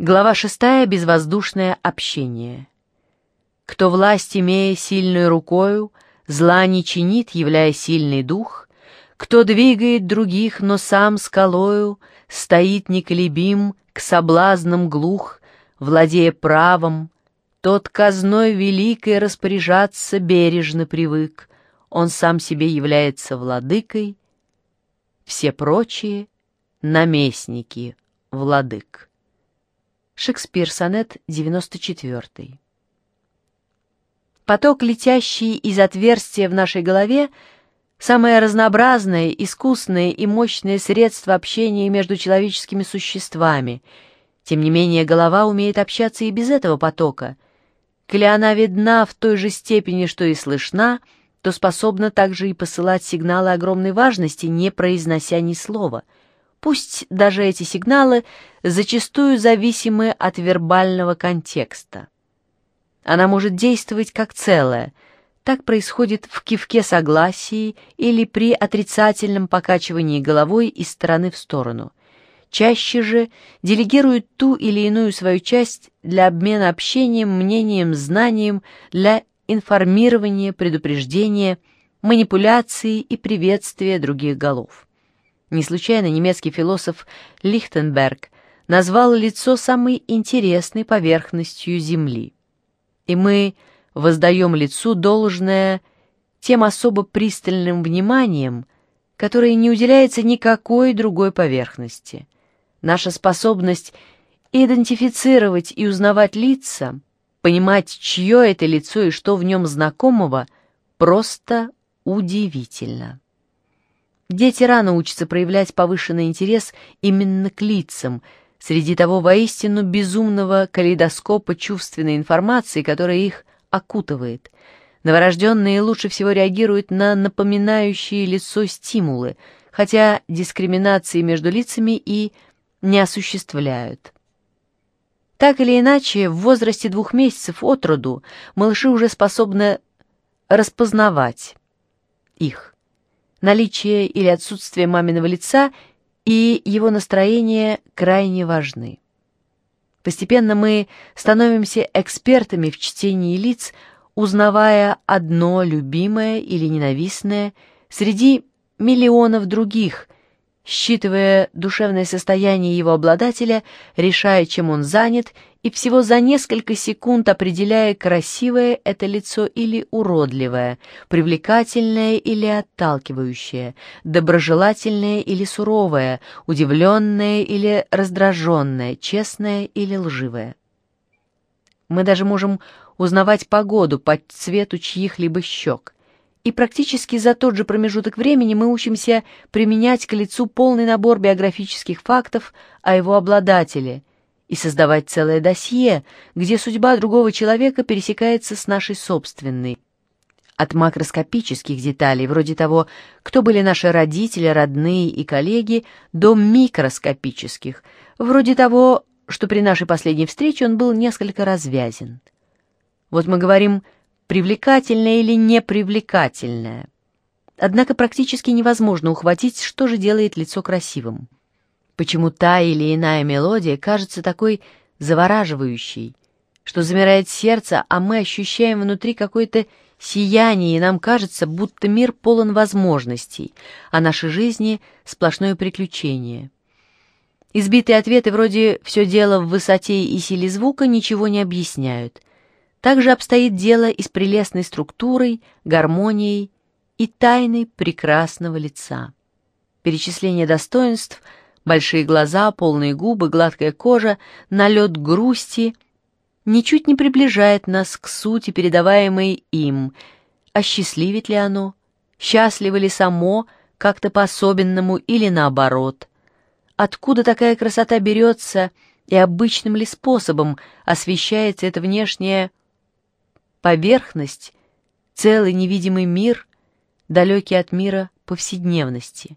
Глава шестая. Безвоздушное общение. Кто власть, имея сильной рукою, зла не чинит, являя сильный дух, кто двигает других, но сам скалою, стоит неколебим, к соблазнам глух, владея правом, тот казной великой распоряжаться бережно привык, он сам себе является владыкой, все прочие — наместники владык. Шекспир, сонет 94. Поток, летящий из отверстия в нашей голове, самое разнообразное, искусное и мощное средство общения между человеческими существами. Тем не менее, голова умеет общаться и без этого потока. Коли видна в той же степени, что и слышна, то способна также и посылать сигналы огромной важности, не произнося ни слова — Пусть даже эти сигналы зачастую зависимы от вербального контекста. Она может действовать как целое. Так происходит в кивке согласии или при отрицательном покачивании головой из стороны в сторону. Чаще же делегирует ту или иную свою часть для обмена общением, мнением, знанием, для информирования, предупреждения, манипуляции и приветствия других голов. Не случайно немецкий философ Лихтенберг назвал лицо самой интересной поверхностью Земли. И мы воздаем лицу должное тем особо пристальным вниманием, которое не уделяется никакой другой поверхности. Наша способность идентифицировать и узнавать лица, понимать, чье это лицо и что в нем знакомого, просто удивительно. Дети рано учатся проявлять повышенный интерес именно к лицам, среди того воистину безумного калейдоскопа чувственной информации, которая их окутывает. Новорожденные лучше всего реагируют на напоминающие лицо стимулы, хотя дискриминации между лицами и не осуществляют. Так или иначе, в возрасте двух месяцев от роду малыши уже способны распознавать их наличие или отсутствие маминого лица и его настроение крайне важны. Постепенно мы становимся экспертами в чтении лиц, узнавая одно любимое или ненавистное среди миллионов других, считывая душевное состояние его обладателя, решая, чем он занят, и всего за несколько секунд определяя, красивое это лицо или уродливое, привлекательное или отталкивающее, доброжелательное или суровое, удивленное или раздраженное, честное или лживое. Мы даже можем узнавать погоду по цвету чьих-либо щек, и практически за тот же промежуток времени мы учимся применять к лицу полный набор биографических фактов о его обладателе и создавать целое досье, где судьба другого человека пересекается с нашей собственной. От макроскопических деталей, вроде того, кто были наши родители, родные и коллеги, до микроскопических, вроде того, что при нашей последней встрече он был несколько развязен. Вот мы говорим привлекательное или непривлекательное. Однако практически невозможно ухватить, что же делает лицо красивым. Почему та или иная мелодия кажется такой завораживающей, что замирает сердце, а мы ощущаем внутри какое-то сияние, и нам кажется, будто мир полон возможностей, а наши жизни — сплошное приключение. Избитые ответы вроде «все дело в высоте и силе звука» ничего не объясняют. Также обстоит дело и с прелестной структурой, гармонией и тайной прекрасного лица. Перечисление достоинств, большие глаза, полные губы, гладкая кожа, налет грусти ничуть не приближает нас к сути, передаваемой им. Осчастливит ли оно? Счастливо ли само, как-то по-особенному или наоборот? Откуда такая красота берется и обычным ли способом освещается это внешнее поверхность, целый невидимый мир, далекий от мира повседневности.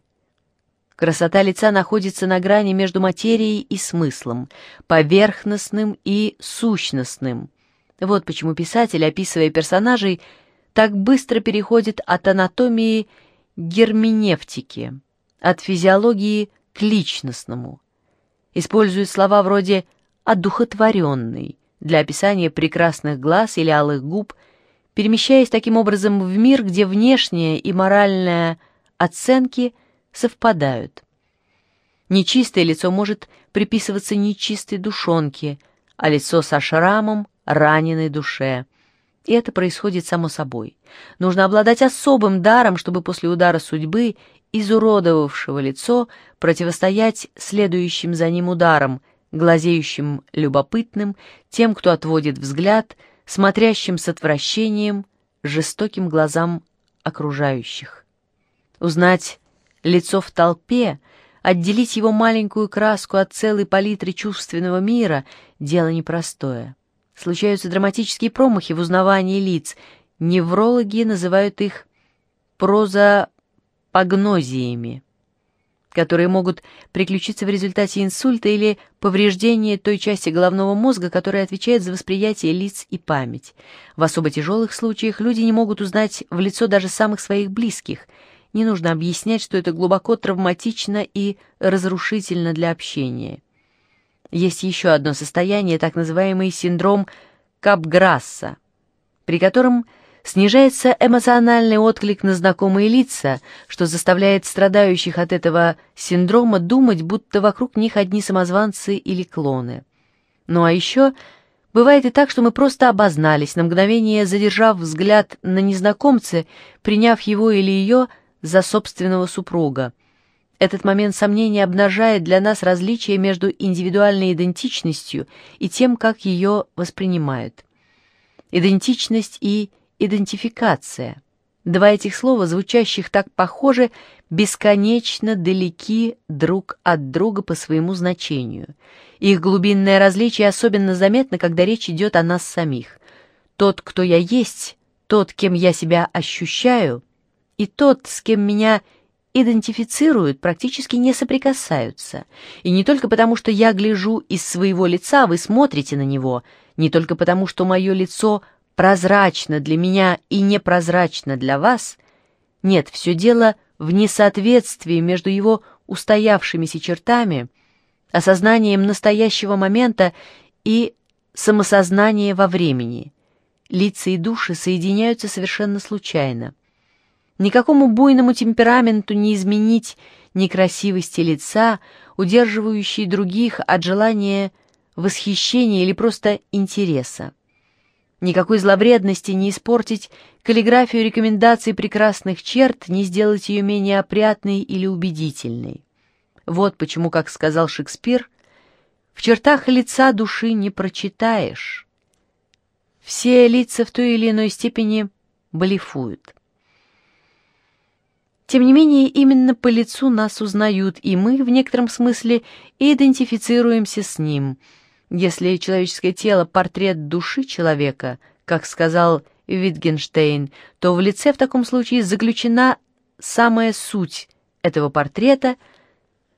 Красота лица находится на грани между материей и смыслом, поверхностным и сущностным. Вот почему писатель, описывая персонажей, так быстро переходит от анатомии к герменевтике, от физиологии к личностному. Использует слова вроде одухотворенный для описания прекрасных глаз или алых губ, перемещаясь таким образом в мир, где внешняя и моральная оценки совпадают. Нечистое лицо может приписываться нечистой душонке, а лицо со шрамом — раненой душе. И это происходит само собой. Нужно обладать особым даром, чтобы после удара судьбы, изуродовавшего лицо, противостоять следующим за ним ударам, глазеющим любопытным, тем, кто отводит взгляд, смотрящим с отвращением, жестоким глазам окружающих. Узнать лицо в толпе, отделить его маленькую краску от целой палитры чувственного мира — дело непростое. Случаются драматические промахи в узнавании лиц. Неврологи называют их прозапогнозиями, которые могут приключиться в результате инсульта или повреждения той части головного мозга, которая отвечает за восприятие лиц и память. В особо тяжелых случаях люди не могут узнать в лицо даже самых своих близких. Не нужно объяснять, что это глубоко травматично и разрушительно для общения. Есть еще одно состояние, так называемый синдром Капграсса, при котором снижается эмоциональный отклик на знакомые лица, что заставляет страдающих от этого синдрома думать, будто вокруг них одни самозванцы или клоны. Ну а еще бывает и так, что мы просто обознались, на мгновение задержав взгляд на незнакомца, приняв его или ее за собственного супруга, этот момент сомнения обнажает для нас различие между индивидуальной идентичностью и тем, как ее воспринимают. Идентичность и идентификация. Два этих слова, звучащих так похоже, бесконечно далеки друг от друга по своему значению. Их глубинное различие особенно заметно, когда речь идет о нас самих. Тот, кто я есть, тот, кем я себя ощущаю, и тот, с кем меня идентифицируют, практически не соприкасаются. И не только потому, что я гляжу из своего лица, вы смотрите на него, не только потому, что мое лицо прозрачно для меня и непрозрачно для вас. Нет, все дело в несоответствии между его устоявшимися чертами, осознанием настоящего момента и самосознанием во времени. Лица и души соединяются совершенно случайно. Никакому буйному темпераменту не изменить некрасивости лица, удерживающей других от желания восхищения или просто интереса. Никакой зловредности не испортить каллиграфию рекомендаций прекрасных черт, не сделать ее менее опрятной или убедительной. Вот почему, как сказал Шекспир, в чертах лица души не прочитаешь. Все лица в той или иной степени блефуют. Тем не менее, именно по лицу нас узнают, и мы, в некотором смысле, идентифицируемся с ним. Если человеческое тело — портрет души человека, как сказал Витгенштейн, то в лице в таком случае заключена самая суть этого портрета,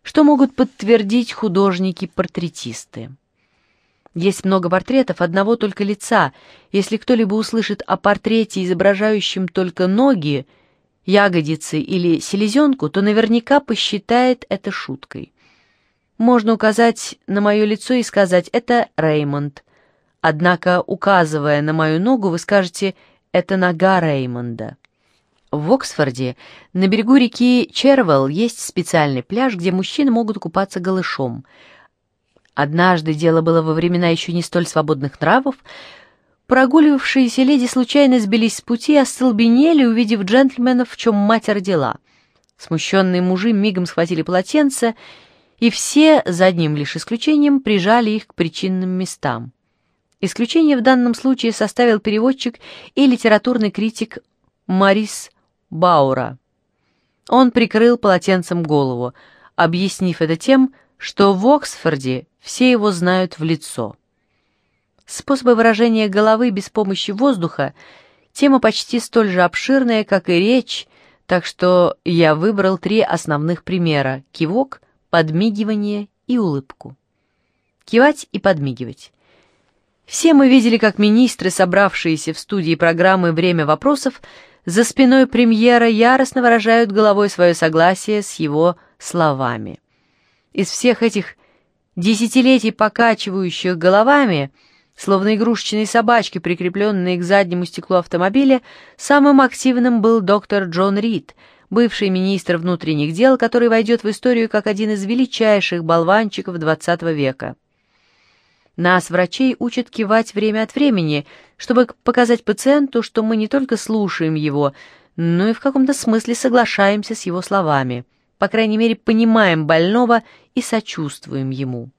что могут подтвердить художники-портретисты. Есть много портретов одного только лица. Если кто-либо услышит о портрете, изображающем только ноги, ягодицы или селезенку, то наверняка посчитает это шуткой. Можно указать на мое лицо и сказать «это Реймонд». Однако, указывая на мою ногу, вы скажете «это нога Реймонда». В Оксфорде на берегу реки Червелл есть специальный пляж, где мужчины могут купаться голышом. Однажды, дело было во времена еще не столь свободных нравов, Прогуливавшиеся леди случайно сбились с пути и остолбенели, увидев джентльменов, в чем мать родила. Смущенные мужи мигом схватили полотенца, и все, за одним лишь исключением, прижали их к причинным местам. Исключение в данном случае составил переводчик и литературный критик Марис Баура. Он прикрыл полотенцем голову, объяснив это тем, что в Оксфорде все его знают в лицо. Способы выражения головы без помощи воздуха — тема почти столь же обширная, как и речь, так что я выбрал три основных примера — кивок, подмигивание и улыбку. Кивать и подмигивать. Все мы видели, как министры, собравшиеся в студии программы «Время вопросов», за спиной премьера яростно выражают головой свое согласие с его словами. Из всех этих десятилетий покачивающих головами, словно игрушечные собачки, прикрепленные к заднему стеклу автомобиля, самым активным был доктор Джон Рид, бывший министр внутренних дел, который войдет в историю как один из величайших болванчиков XX века. Нас, врачей, учат кивать время от времени, чтобы показать пациенту, что мы не только слушаем его, но и в каком-то смысле соглашаемся с его словами, по крайней мере, понимаем больного и сочувствуем ему.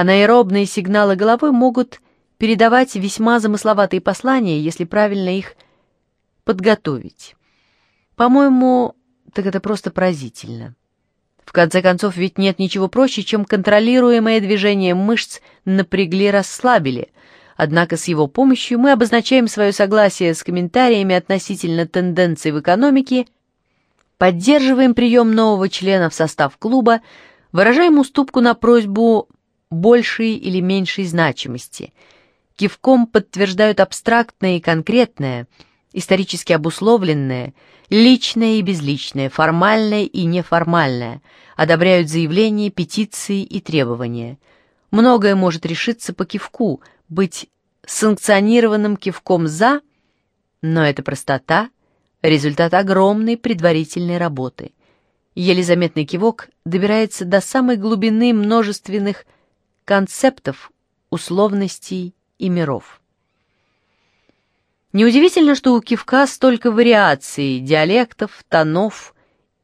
Анаэробные сигналы головой могут передавать весьма замысловатые послания, если правильно их подготовить. По-моему, так это просто поразительно. В конце концов, ведь нет ничего проще, чем контролируемое движение мышц напрягли-расслабили. Однако с его помощью мы обозначаем свое согласие с комментариями относительно тенденций в экономике, поддерживаем прием нового члена в состав клуба, выражаем уступку на просьбу большей или меньшей значимости, кивком подтверждают абстрактное и конкретное – исторически обусловленное, личное и безличное, формальное и неформальное, одобряют заявления, петиции и требования. Многое может решиться по кивку, быть санкционированным кивком «за», но эта простота — результат огромной предварительной работы. Еле заметный кивок добирается до самой глубины множественных концептов, условностей и миров. Неудивительно, что у кивка столько вариаций, диалектов, тонов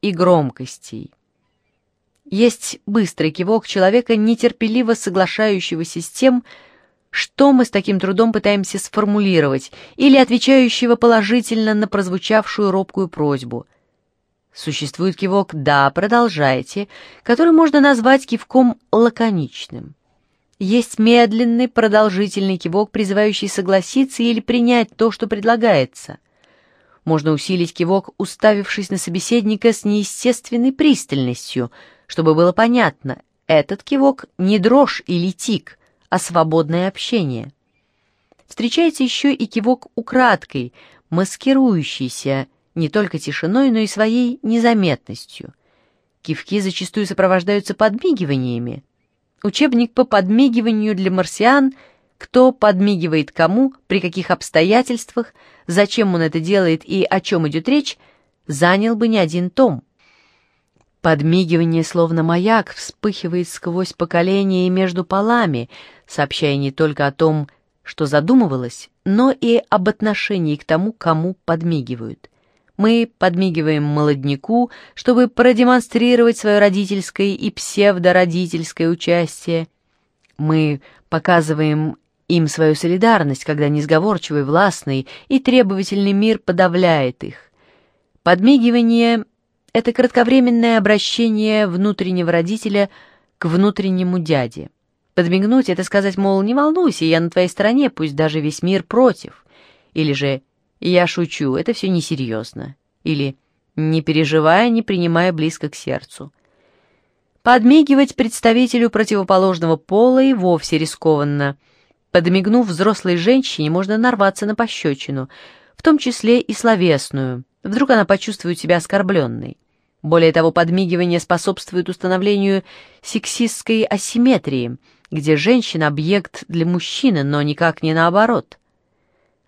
и громкостей. Есть быстрый кивок человека, нетерпеливо соглашающегося с тем, что мы с таким трудом пытаемся сформулировать, или отвечающего положительно на прозвучавшую робкую просьбу. Существует кивок «да, продолжайте», который можно назвать кивком лаконичным. Есть медленный, продолжительный кивок, призывающий согласиться или принять то, что предлагается. Можно усилить кивок, уставившись на собеседника с неестественной пристальностью, чтобы было понятно, этот кивок не дрожь или тик, а свободное общение. Встречается еще и кивок украдкой, маскирующийся не только тишиной, но и своей незаметностью. Кивки зачастую сопровождаются подмигиваниями, Учебник по подмигиванию для марсиан, кто подмигивает кому, при каких обстоятельствах, зачем он это делает и о чем идет речь, занял бы не один том. Подмигивание, словно маяк, вспыхивает сквозь поколения и между полами, сообщая не только о том, что задумывалось, но и об отношении к тому, кому подмигивают. Мы подмигиваем молодняку, чтобы продемонстрировать свое родительское и псевдородительское участие. Мы показываем им свою солидарность, когда несговорчивый, властный и требовательный мир подавляет их. Подмигивание — это кратковременное обращение внутреннего родителя к внутреннему дяде. Подмигнуть — это сказать, мол, не волнуйся, я на твоей стороне, пусть даже весь мир против. Или же «Я шучу, это все несерьезно». Или «Не переживая, не принимая близко к сердцу». Подмигивать представителю противоположного пола и вовсе рискованно. Подмигнув взрослой женщине, можно нарваться на пощечину, в том числе и словесную. Вдруг она почувствует себя оскорбленной. Более того, подмигивание способствует установлению сексистской асимметрии, где женщина — объект для мужчины, но никак не наоборот.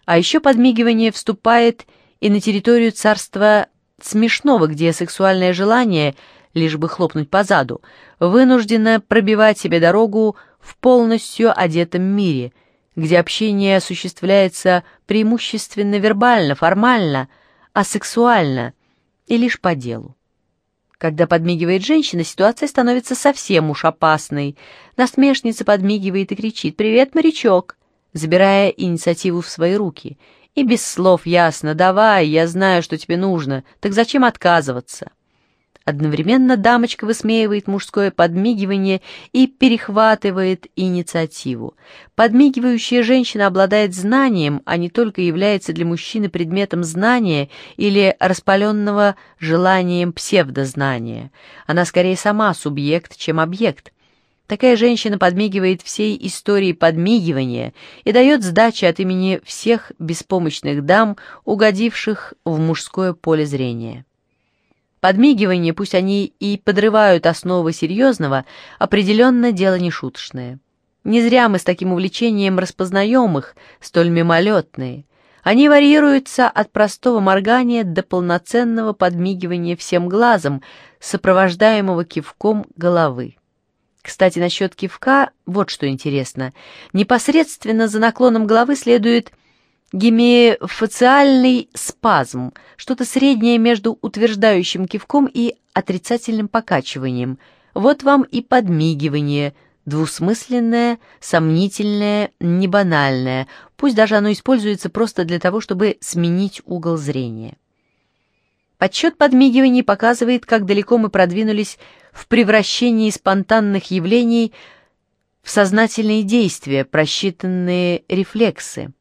А еще подмигивание вступает и на территорию царства смешного, где сексуальное желание, лишь бы хлопнуть по заду, вынуждено пробивать себе дорогу в полностью одетом мире, где общение осуществляется преимущественно вербально, формально, а сексуально и лишь по делу. Когда подмигивает женщина, ситуация становится совсем уж опасной. Насмешница подмигивает и кричит «Привет, морячок!» Забирая инициативу в свои руки. И без слов ясно «давай, я знаю, что тебе нужно, так зачем отказываться?» Одновременно дамочка высмеивает мужское подмигивание и перехватывает инициативу. Подмигивающая женщина обладает знанием, а не только является для мужчины предметом знания или распаленного желанием псевдознания. Она скорее сама субъект, чем объект. Такая женщина подмигивает всей истории подмигивания и дает сдачи от имени всех беспомощных дам, угодивших в мужское поле зрения. Подмигивания, пусть они и подрывают основы серьезного, определенно дело не шуточное. Не зря мы с таким увлечением распознаем их, столь мимолетные. Они варьируются от простого моргания до полноценного подмигивания всем глазом, сопровождаемого кивком головы. Кстати, насчет кивка вот что интересно. Непосредственно за наклоном головы следует гемиофациальный спазм, что-то среднее между утверждающим кивком и отрицательным покачиванием. Вот вам и подмигивание – двусмысленное, сомнительное, небанальное, пусть даже оно используется просто для того, чтобы сменить угол зрения. Подсчет подмигиваний показывает, как далеко мы продвинулись в превращении спонтанных явлений в сознательные действия, просчитанные рефлексы.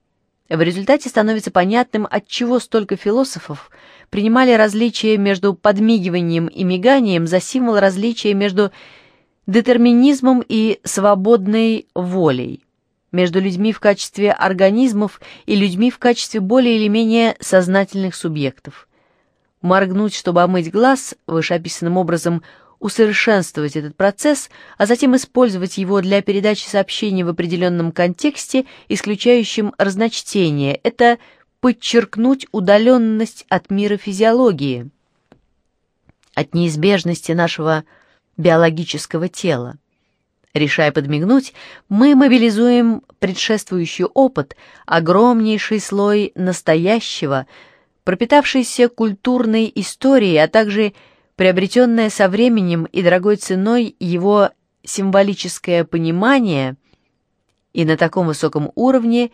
В результате становится понятным, отчего столько философов принимали различие между подмигиванием и миганием за символ различия между детерминизмом и свободной волей, между людьми в качестве организмов и людьми в качестве более или менее сознательных субъектов. Моргнуть, чтобы омыть глаз, вышеописанным образом усовершенствовать этот процесс, а затем использовать его для передачи сообщений в определенном контексте, исключающем разночтение, это подчеркнуть удаленность от мира физиологии, от неизбежности нашего биологического тела. Решая подмигнуть, мы мобилизуем предшествующий опыт, огромнейший слой настоящего, пропитавшийся культурной историей, а также приобретенное со временем и дорогой ценой его символическое понимание, и на таком высоком уровне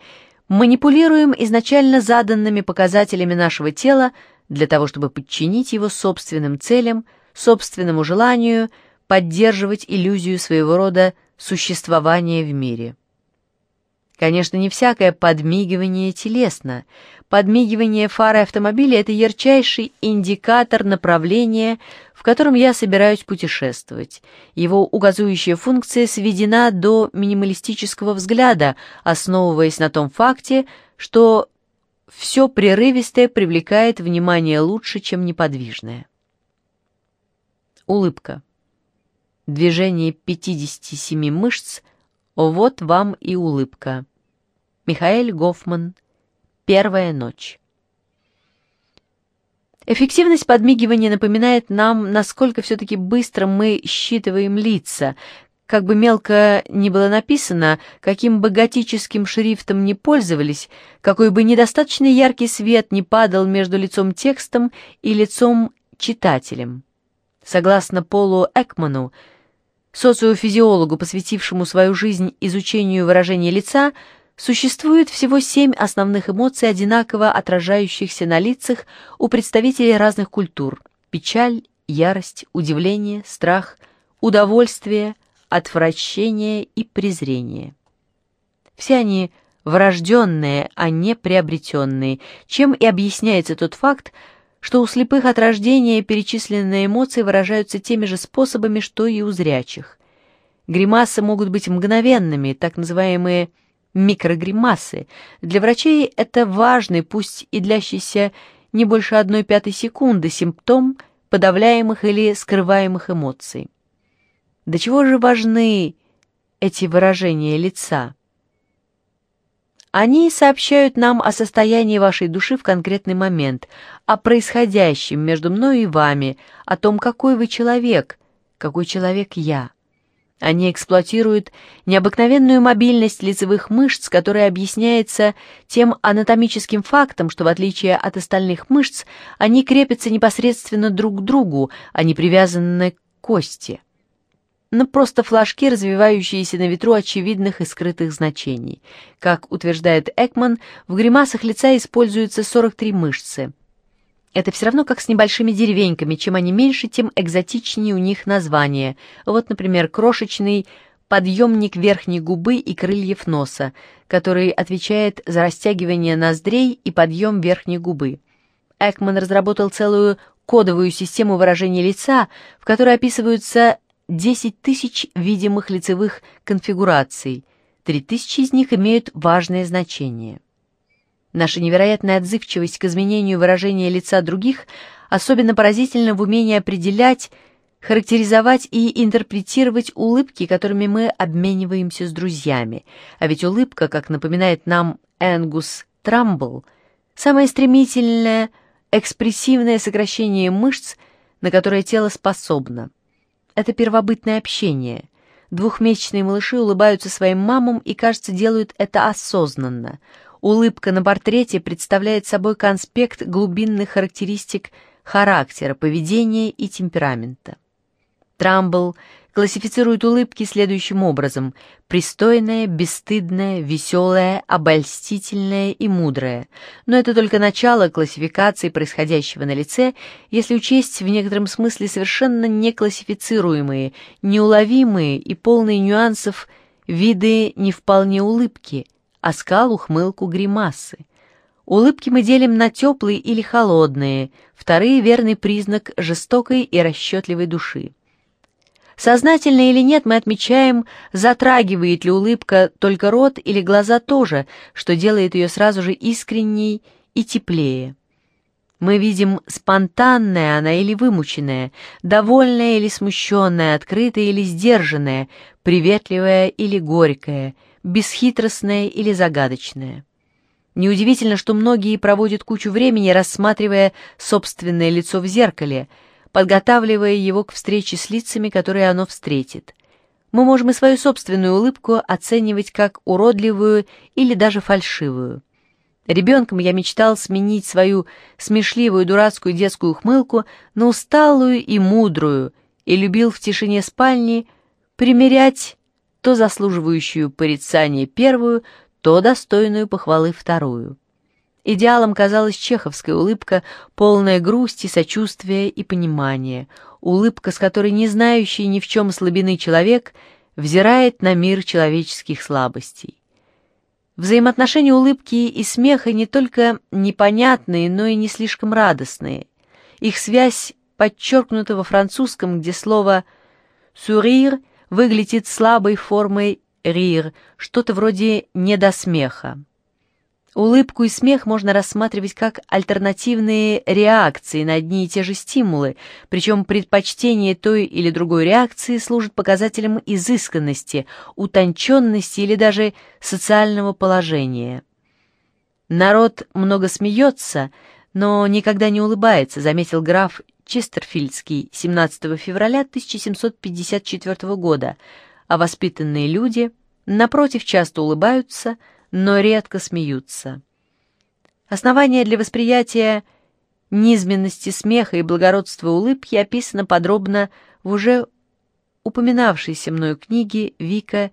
манипулируем изначально заданными показателями нашего тела для того, чтобы подчинить его собственным целям, собственному желанию – поддерживать иллюзию своего рода существования в мире. Конечно, не всякое подмигивание телесно. Подмигивание фары автомобиля – это ярчайший индикатор направления, в котором я собираюсь путешествовать. Его указующая функция сведена до минималистического взгляда, основываясь на том факте, что все прерывистое привлекает внимание лучше, чем неподвижное. Улыбка движение 57 мышц, вот вам и улыбка. Михаэль Гофман. Первая ночь. Эффективность подмигивания напоминает нам, насколько все-таки быстро мы считываем лица. Как бы мелко ни было написано, каким бы готическим шрифтом ни пользовались, какой бы недостаточно яркий свет не падал между лицом текстом и лицом читателем. Согласно Полу Экману, социофизиологу, посвятившему свою жизнь изучению выражения лица, существует всего семь основных эмоций, одинаково отражающихся на лицах у представителей разных культур – печаль, ярость, удивление, страх, удовольствие, отвращение и презрение. Все они врожденные, а не приобретенные, чем и объясняется тот факт, что у слепых от рождения перечисленные эмоции выражаются теми же способами, что и у зрячих. Гримасы могут быть мгновенными, так называемые микрогримасы. Для врачей это важный, пусть и длящийся не больше одной пятой секунды, симптом подавляемых или скрываемых эмоций. До чего же важны эти выражения лица? Они сообщают нам о состоянии вашей души в конкретный момент, о происходящем между мной и вами, о том, какой вы человек, какой человек я. Они эксплуатируют необыкновенную мобильность лицевых мышц, которая объясняется тем анатомическим фактом, что в отличие от остальных мышц, они крепятся непосредственно друг к другу, а не привязаны к кости но просто флажки, развивающиеся на ветру очевидных и скрытых значений. Как утверждает Экман, в гримасах лица используются 43 мышцы. Это все равно как с небольшими деревеньками, чем они меньше, тем экзотичнее у них название. Вот, например, крошечный подъемник верхней губы и крыльев носа, который отвечает за растягивание ноздрей и подъем верхней губы. Экман разработал целую кодовую систему выражения лица, в которой описываются 10 тысяч видимых лицевых конфигураций, 3 тысячи из них имеют важное значение. Наша невероятная отзывчивость к изменению выражения лица других особенно поразительна в умении определять, характеризовать и интерпретировать улыбки, которыми мы обмениваемся с друзьями. А ведь улыбка, как напоминает нам Энгус Трамбл, самое стремительное, экспрессивное сокращение мышц, на которое тело способно. Это первобытное общение. Двухмесячные малыши улыбаются своим мамам и, кажется, делают это осознанно. Улыбка на портрете представляет собой конспект глубинных характеристик характера, поведения и темперамента. Трамбл классифицирует улыбки следующим образом – пристойная, бесстыдная, веселая, обольстительная и мудрая. Но это только начало классификации происходящего на лице, если учесть в некотором смысле совершенно неклассифицируемые, неуловимые и полные нюансов виды не вполне улыбки, оскал, а ухмылку, гримасы. Улыбки мы делим на теплые или холодные, вторые – верный признак жестокой и расчетливой души. Сознательно или нет, мы отмечаем, затрагивает ли улыбка только рот или глаза тоже, что делает ее сразу же искренней и теплее. Мы видим, спонтанная она или вымученная, довольная или смущенная, открытая или сдержанная, приветливая или горькая, бесхитростная или загадочная. Неудивительно, что многие проводят кучу времени, рассматривая собственное лицо в зеркале – подготавливая его к встрече с лицами, которые оно встретит. Мы можем и свою собственную улыбку оценивать как уродливую или даже фальшивую. Ребенком я мечтал сменить свою смешливую дурацкую детскую ухмылку на усталую и мудрую, и любил в тишине спальни примерять то заслуживающую порицания первую, то достойную похвалы вторую. Идеалом казалась чеховская улыбка, полная грусти, сочувствия и понимания, улыбка, с которой не знающий ни в чем слабины человек взирает на мир человеческих слабостей. Взаимоотношения улыбки и смеха не только непонятные, но и не слишком радостные. Их связь подчеркнута во французском, где слово «сурир» выглядит слабой формой «рир», что-то вроде «недосмеха». Улыбку и смех можно рассматривать как альтернативные реакции на одни и те же стимулы, причем предпочтение той или другой реакции служит показателем изысканности, утонченности или даже социального положения. «Народ много смеется, но никогда не улыбается», заметил граф Честерфильдский 17 февраля 1754 года, а воспитанные люди, напротив, часто улыбаются – но редко смеются. Основание для восприятия низменности смеха и благородства улыбки описано подробно в уже упоминавшейся мною книге Вика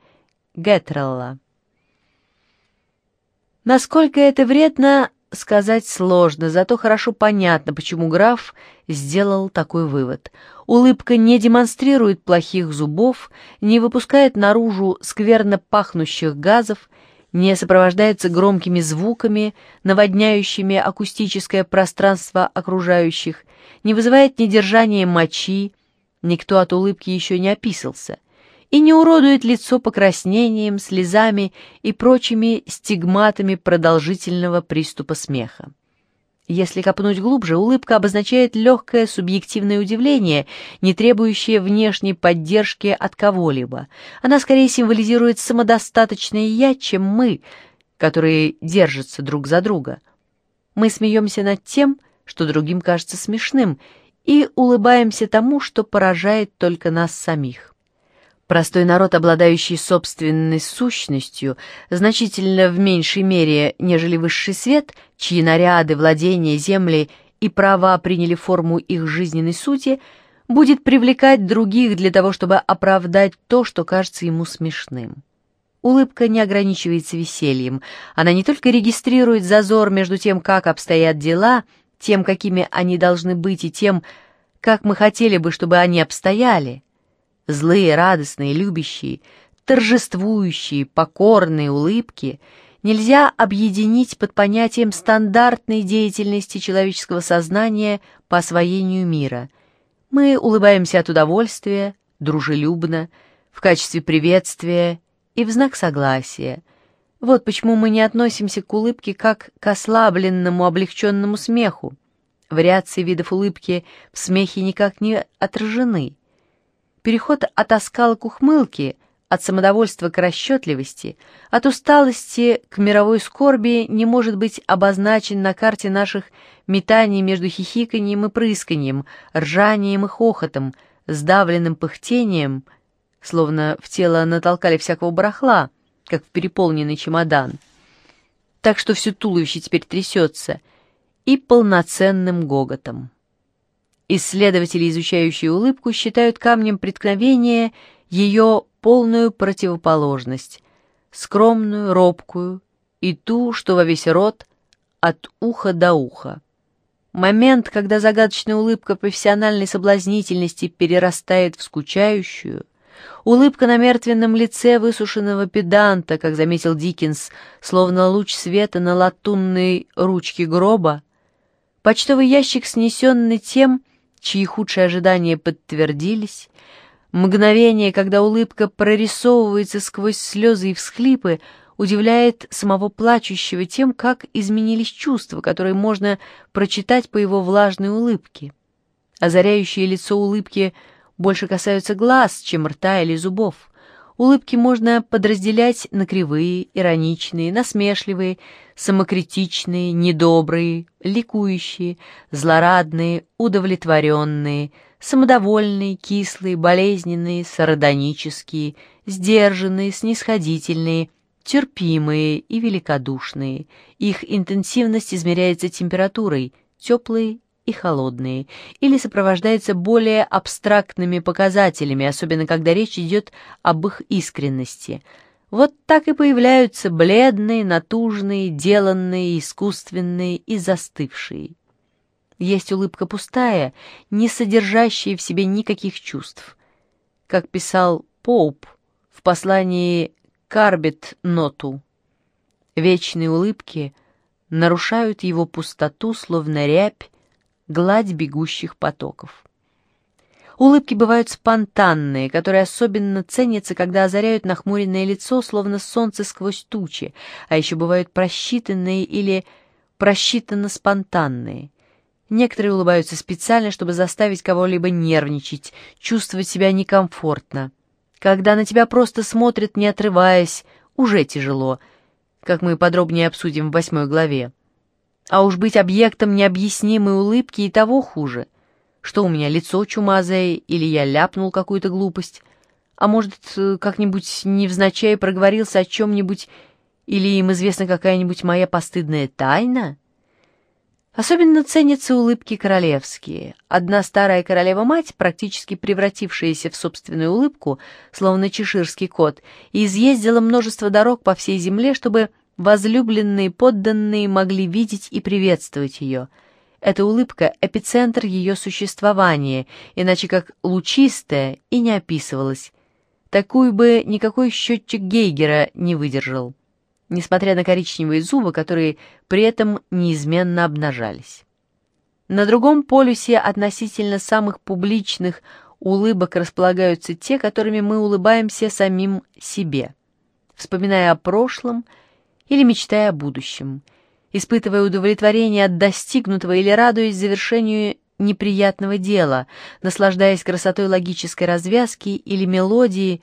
Геттрелла. Насколько это вредно, сказать сложно, зато хорошо понятно, почему граф сделал такой вывод. Улыбка не демонстрирует плохих зубов, не выпускает наружу скверно пахнущих газов, не сопровождается громкими звуками, наводняющими акустическое пространство окружающих, не вызывает недержания мочи, никто от улыбки еще не описался, и не уродует лицо покраснением, слезами и прочими стигматами продолжительного приступа смеха. Если копнуть глубже, улыбка обозначает легкое субъективное удивление, не требующее внешней поддержки от кого-либо. Она скорее символизирует самодостаточное «я», чем мы, которые держатся друг за друга. Мы смеемся над тем, что другим кажется смешным, и улыбаемся тому, что поражает только нас самих. Простой народ, обладающий собственной сущностью, значительно в меньшей мере, нежели высший свет, чьи наряды, владения, земли и права приняли форму их жизненной сути, будет привлекать других для того, чтобы оправдать то, что кажется ему смешным. Улыбка не ограничивается весельем. Она не только регистрирует зазор между тем, как обстоят дела, тем, какими они должны быть, и тем, как мы хотели бы, чтобы они обстояли – злые, радостные, любящие, торжествующие, покорные улыбки нельзя объединить под понятием стандартной деятельности человеческого сознания по освоению мира. Мы улыбаемся от удовольствия, дружелюбно, в качестве приветствия и в знак согласия. Вот почему мы не относимся к улыбке как к ослабленному, облегченному смеху. Вариации видов улыбки в смехе никак не отражены. Переход от оскала к ухмылке, от самодовольства к расчетливости, от усталости к мировой скорби не может быть обозначен на карте наших метаний между хихиканьем и прысканьем, ржанием и хохотом, сдавленным пыхтением, словно в тело натолкали всякого барахла, как в переполненный чемодан. Так что все туловище теперь трясется, и полноценным гоготом. Исследователи, изучающие улыбку, считают камнем преткновения ее полную противоположность, скромную, робкую и ту, что во весь рот, от уха до уха. Момент, когда загадочная улыбка профессиональной соблазнительности перерастает в скучающую, Улыбка на мертвенном лице высушенного педанта, как заметил Диккенс, словно луч света на латунной ручке гроба. Почтовый ящик, снесенный тем, чьи худшие ожидания подтвердились. Мгновение, когда улыбка прорисовывается сквозь слезы и всхлипы, удивляет самого плачущего тем, как изменились чувства, которые можно прочитать по его влажной улыбке. Озаряющее лицо улыбки — больше касаются глаз, чем рта или зубов. Улыбки можно подразделять на кривые, ироничные, насмешливые, самокритичные, недобрые, ликующие, злорадные, удовлетворенные, самодовольные, кислые, болезненные, сардонические, сдержанные, снисходительные, терпимые и великодушные. Их интенсивность измеряется температурой, теплые и холодные, или сопровождается более абстрактными показателями, особенно когда речь идет об их искренности. Вот так и появляются бледные, натужные, деланные, искусственные и застывшие. Есть улыбка пустая, не содержащая в себе никаких чувств. Как писал Поуп в послании Карбет Ноту, вечные улыбки нарушают его пустоту, словно рябь гладь бегущих потоков. Улыбки бывают спонтанные, которые особенно ценятся, когда озаряют нахмуренное лицо, словно солнце сквозь тучи, а еще бывают просчитанные или просчитанно-спонтанные. Некоторые улыбаются специально, чтобы заставить кого-либо нервничать, чувствовать себя некомфортно. Когда на тебя просто смотрят, не отрываясь, уже тяжело, как мы подробнее обсудим в восьмой главе. А уж быть объектом необъяснимой улыбки и того хуже. Что у меня лицо чумазое, или я ляпнул какую-то глупость? А может, как-нибудь невзначай проговорился о чем-нибудь, или им известна какая-нибудь моя постыдная тайна? Особенно ценятся улыбки королевские. Одна старая королева-мать, практически превратившаяся в собственную улыбку, словно чеширский кот, изъездила множество дорог по всей земле, чтобы возлюбленные подданные могли видеть и приветствовать ее. Эта улыбка — эпицентр ее существования, иначе как лучистая и не описывалась. Такую бы никакой счетчик Гейгера не выдержал, несмотря на коричневые зубы, которые при этом неизменно обнажались. На другом полюсе относительно самых публичных улыбок располагаются те, которыми мы улыбаемся самим себе. Вспоминая о прошлом — или мечтая о будущем, испытывая удовлетворение от достигнутого или радуясь завершению неприятного дела, наслаждаясь красотой логической развязки или мелодии,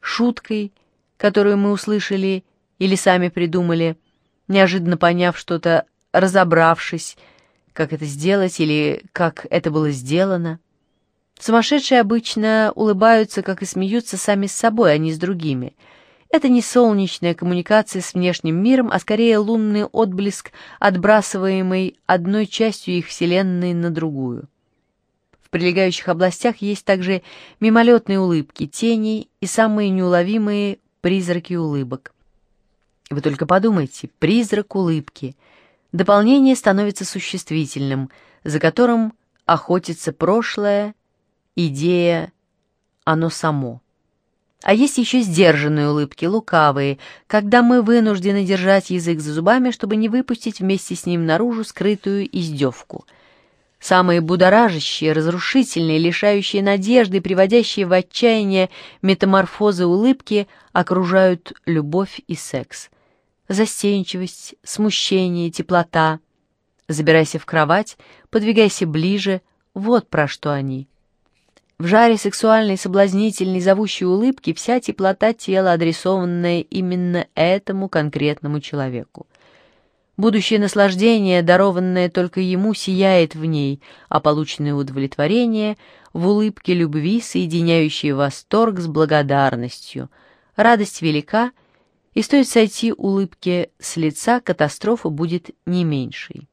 шуткой, которую мы услышали или сами придумали, неожиданно поняв что-то, разобравшись, как это сделать или как это было сделано. Сумасшедшие обычно улыбаются, как и смеются сами с собой, а не с другими — это не солнечная коммуникация с внешним миром, а скорее лунный отблеск, отбрасываемый одной частью их Вселенной на другую. В прилегающих областях есть также мимолетные улыбки, тени и самые неуловимые призраки улыбок. Вы только подумайте, призрак улыбки. Дополнение становится существительным, за которым охотится прошлое, идея, оно само. А есть еще сдержанные улыбки, лукавые, когда мы вынуждены держать язык за зубами, чтобы не выпустить вместе с ним наружу скрытую издевку. Самые будоражащие, разрушительные, лишающие надежды, приводящие в отчаяние метаморфозы улыбки окружают любовь и секс. застенчивость, смущение, теплота. Забирайся в кровать, подвигайся ближе, вот про что они. В жаре сексуальной, соблазнительной, зовущей улыбки вся теплота тела, адресованная именно этому конкретному человеку. Будущее наслаждение, дарованное только ему, сияет в ней, а полученное удовлетворение — в улыбке любви, соединяющей восторг с благодарностью. Радость велика, и стоит сойти улыбке с лица, катастрофа будет не меньшей.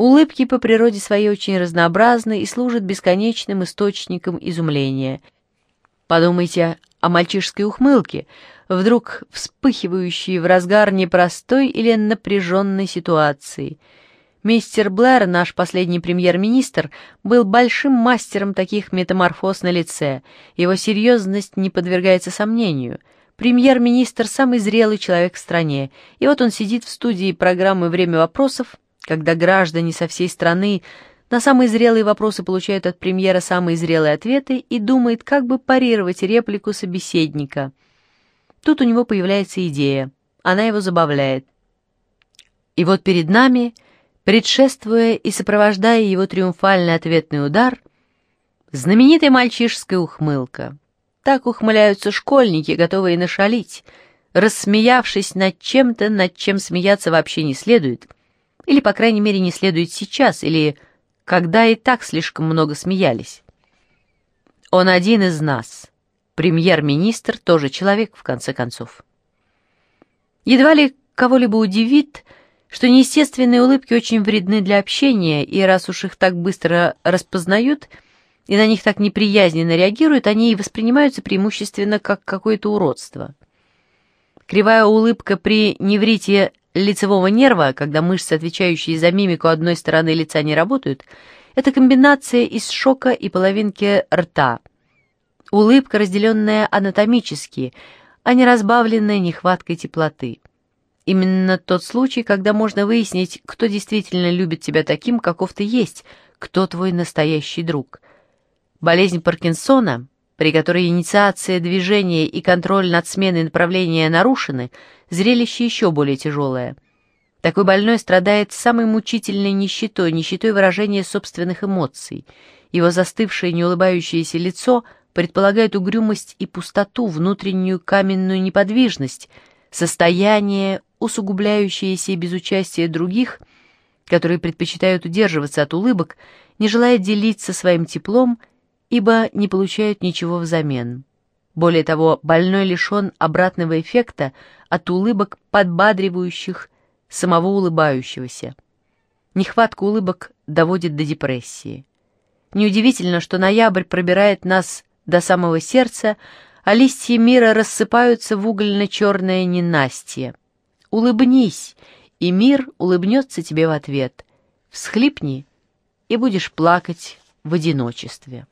Улыбки по природе своей очень разнообразны и служат бесконечным источником изумления. Подумайте о мальчишской ухмылке, вдруг вспыхивающей в разгар непростой или напряженной ситуации. Мистер Блэр, наш последний премьер-министр, был большим мастером таких метаморфоз на лице. Его серьезность не подвергается сомнению. Премьер-министр – самый зрелый человек в стране, и вот он сидит в студии программы «Время вопросов», когда граждане со всей страны на самые зрелые вопросы получают от премьера самые зрелые ответы и думает, как бы парировать реплику собеседника. Тут у него появляется идея. Она его забавляет. И вот перед нами, предшествуя и сопровождая его триумфальный ответный удар, знаменитая мальчишеская ухмылка. Так ухмыляются школьники, готовые нашалить, рассмеявшись над чем-то, над чем смеяться вообще не следует — или, по крайней мере, не следует сейчас, или когда и так слишком много смеялись. Он один из нас. Премьер-министр тоже человек, в конце концов. Едва ли кого-либо удивит, что неестественные улыбки очень вредны для общения, и раз уж их так быстро распознают и на них так неприязненно реагируют, они и воспринимаются преимущественно как какое-то уродство. Кривая улыбка при неврите лицевого нерва, когда мышцы, отвечающие за мимику одной стороны лица, не работают, это комбинация из шока и половинки рта. Улыбка, разделенная анатомически, а не разбавленная нехваткой теплоты. Именно тот случай, когда можно выяснить, кто действительно любит тебя таким, каков ты есть, кто твой настоящий друг. Болезнь Паркинсона при которой инициация движения и контроль над сменой направления нарушены, зрелище еще более тяжелое. Такой больной страдает самой мучительной нищетой, нищетой выражения собственных эмоций. Его застывшее неулыбающееся лицо предполагает угрюмость и пустоту, внутреннюю каменную неподвижность, состояние, усугубляющееся без участия других, которые предпочитают удерживаться от улыбок, не желая делиться своим теплом ибо не получают ничего взамен. Более того, больной лишен обратного эффекта от улыбок, подбадривающих самого улыбающегося. Нехватка улыбок доводит до депрессии. Неудивительно, что ноябрь пробирает нас до самого сердца, а листья мира рассыпаются в угольно-черное ненастье. Улыбнись, и мир улыбнется тебе в ответ. Всхлипни, и будешь плакать в одиночестве.